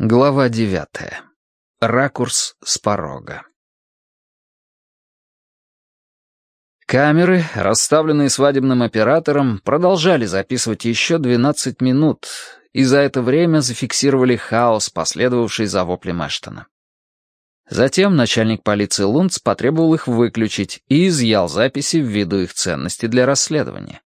Глава девятая. Ракурс с порога. Камеры, расставленные свадебным оператором, продолжали записывать еще 12 минут, и за это время зафиксировали хаос, последовавший за воплем Эштона. Затем начальник полиции Лунц потребовал их выключить и изъял записи ввиду их ценности для расследования.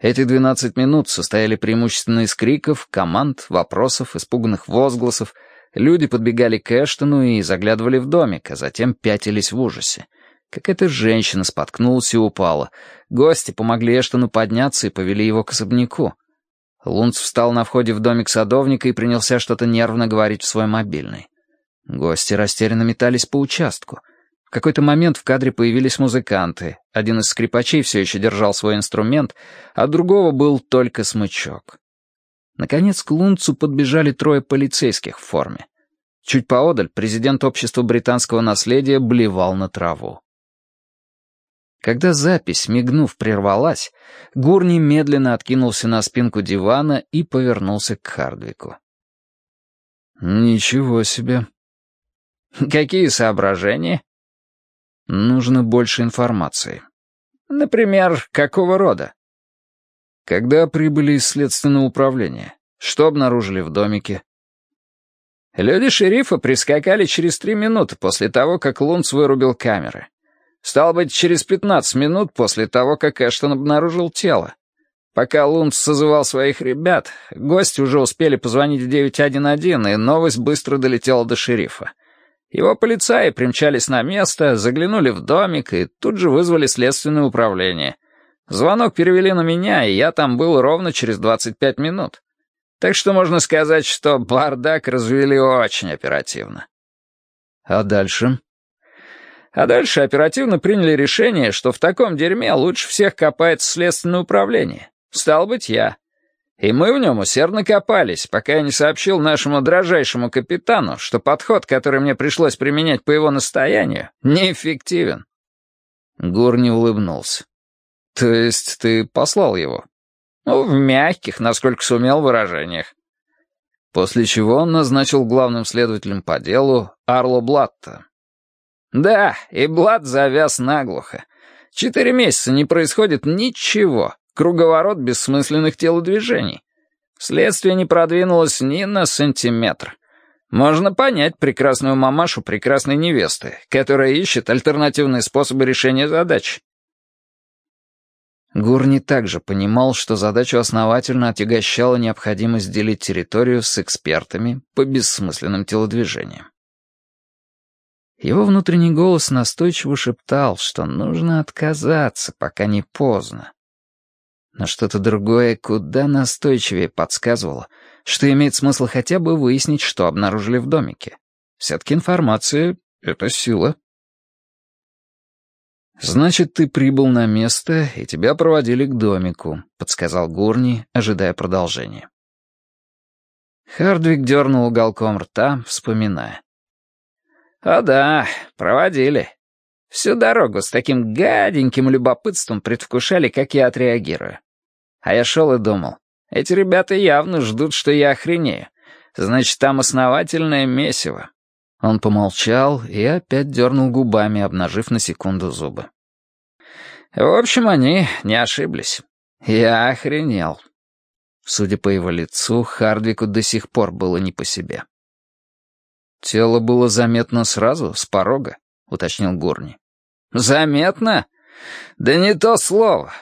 Эти 12 минут состояли преимущественно из криков, команд, вопросов, испуганных возгласов. Люди подбегали к Эштону и заглядывали в домик, а затем пятились в ужасе. Какая-то женщина споткнулась и упала. Гости помогли Эштону подняться и повели его к особняку. Лунц встал на входе в домик садовника и принялся что-то нервно говорить в свой мобильный. Гости растерянно метались по участку — какой-то момент в кадре появились музыканты. Один из скрипачей все еще держал свой инструмент, а другого был только смычок. Наконец к Лунцу подбежали трое полицейских в форме. Чуть поодаль президент общества британского наследия блевал на траву. Когда запись, мигнув, прервалась, Гурни медленно откинулся на спинку дивана и повернулся к Хардвику. «Ничего себе». «Какие соображения?» Нужно больше информации. Например, какого рода? Когда прибыли из следственного управления? Что обнаружили в домике? Люди шерифа прискакали через три минуты после того, как Лунц вырубил камеры. Стало быть, через пятнадцать минут после того, как Эштон обнаружил тело. Пока Лунц созывал своих ребят, гости уже успели позвонить в 911, и новость быстро долетела до шерифа. Его полицаи примчались на место, заглянули в домик и тут же вызвали следственное управление. Звонок перевели на меня, и я там был ровно через 25 минут. Так что можно сказать, что бардак развели очень оперативно. А дальше? А дальше оперативно приняли решение, что в таком дерьме лучше всех копается следственное управление. Стал быть, я. И мы в нем усердно копались, пока я не сообщил нашему дрожайшему капитану, что подход, который мне пришлось применять по его настоянию, неэффективен. Гурни улыбнулся. «То есть ты послал его?» «Ну, в мягких, насколько сумел, выражениях». После чего он назначил главным следователем по делу Арло Блатта. «Да, и Блат завяз наглухо. Четыре месяца не происходит ничего, Круговорот бессмысленных телодвижений. Следствие не продвинулось ни на сантиметр. Можно понять прекрасную мамашу прекрасной невесты, которая ищет альтернативные способы решения задач. Гурни также понимал, что задачу основательно отягощала необходимость делить территорию с экспертами по бессмысленным телодвижениям. Его внутренний голос настойчиво шептал, что нужно отказаться, пока не поздно но что-то другое куда настойчивее подсказывало, что имеет смысл хотя бы выяснить, что обнаружили в домике. Все-таки информация — это сила. «Значит, ты прибыл на место, и тебя проводили к домику», — подсказал Гурни, ожидая продолжения. Хардвик дернул уголком рта, вспоминая. «О да, проводили. Всю дорогу с таким гаденьким любопытством предвкушали, как я отреагирую. А я шел и думал, эти ребята явно ждут, что я охренею. Значит, там основательное месиво. Он помолчал и опять дернул губами, обнажив на секунду зубы. В общем, они не ошиблись. Я охренел. Судя по его лицу, Хардвику до сих пор было не по себе. «Тело было заметно сразу, с порога», — уточнил Гурни. «Заметно? Да не то слово.